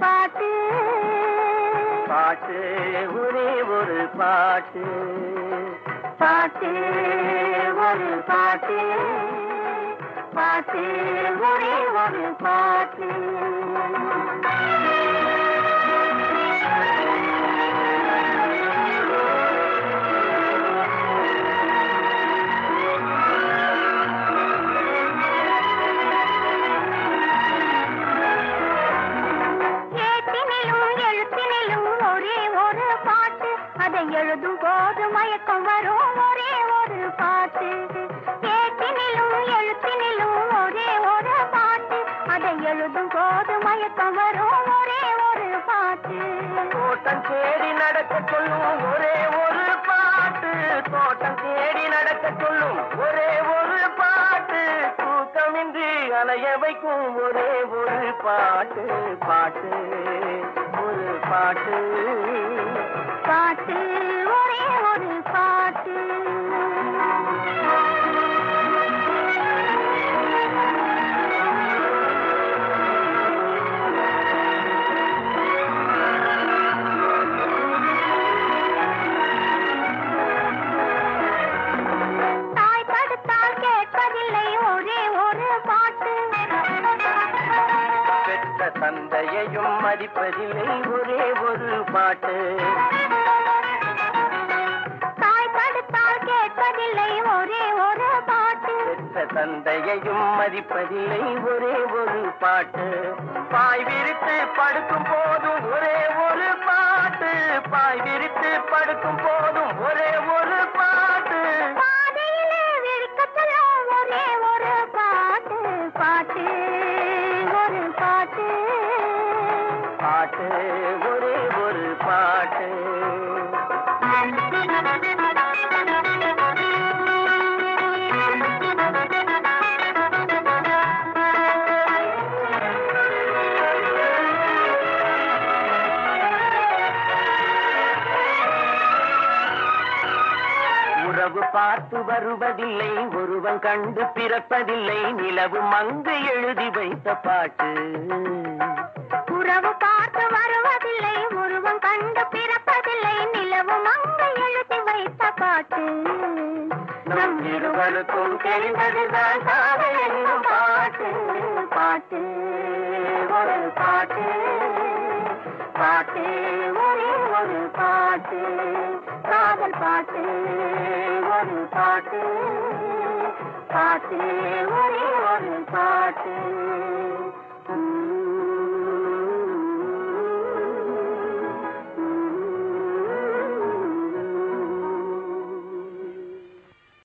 பாட்டு. பாட்டு ஒரே ஒரு பாட்டு. பாட்டு ஒரு பாட்டு. பாட்டு ஒரே ஒரு பாட்டு. எழுதும் போது மயக்கம் வரும். ஒரே ஒரு பாட்டு. ஏட்டினிலும் எழுத்தினிலும் ஒரே ஒரு பாட்டு. அதை எழுதும் போது மயக்கம் வரும். ஒரே ஒரு பாட்டு. தோட்டம் தேடி நடக்க சொல்லும். ஒரே ஒரு பாட்டு. தோட்டம் தேடி நடக்க சொல்லும். ஒரே ஒரு பாட்டு. தூக்கமின்றி அலைய வைக்கும். ஒரே ஒரு பாட்டு. பாட்டு. ஒரு பாட்டு. பெற்ற தந்தையையும் மதிப்பதில்லை. ஒரே ஒரு பாட்டு. தாய் தடுத்தால் கேட்பதில்லை. ஒரே ஒரு பாட்டு. பெற்ற தந்தையையும் மதிப்பதில்லை. ஒரே ஒரு பாட்டு. பாய் விரித்து படுக்கும் போதும் ஒரே ஒரு பாட்டு. பாய் விரித்து படுக்கும் போதும் ஒரே ஒரு பாட்டு. ஒரே ஒரு பாட்டு. பாட்டு ஒரு பாட்டு. பாட்டு ஒரே ஒரு பாட்டு. உறவு பார்த்து வருவதில்லை ஒருவன் கண்டு பிறப்பதில்லை நிலவு மங்கு எழுதி வைத்த பாட்டு. நம் இருவருக்கும் தெரிந்ததுதான் காதல் என்னும் பாட்டு. பாட்டு ஒரு பாட்டு. பாட்டு ஒரே ஒரு பாட்டு. காதல் பாட்டு ஒரு பாட்டு. பாட்டு ஒரே ஒரு பாட்டு.